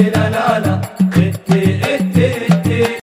لا لا لا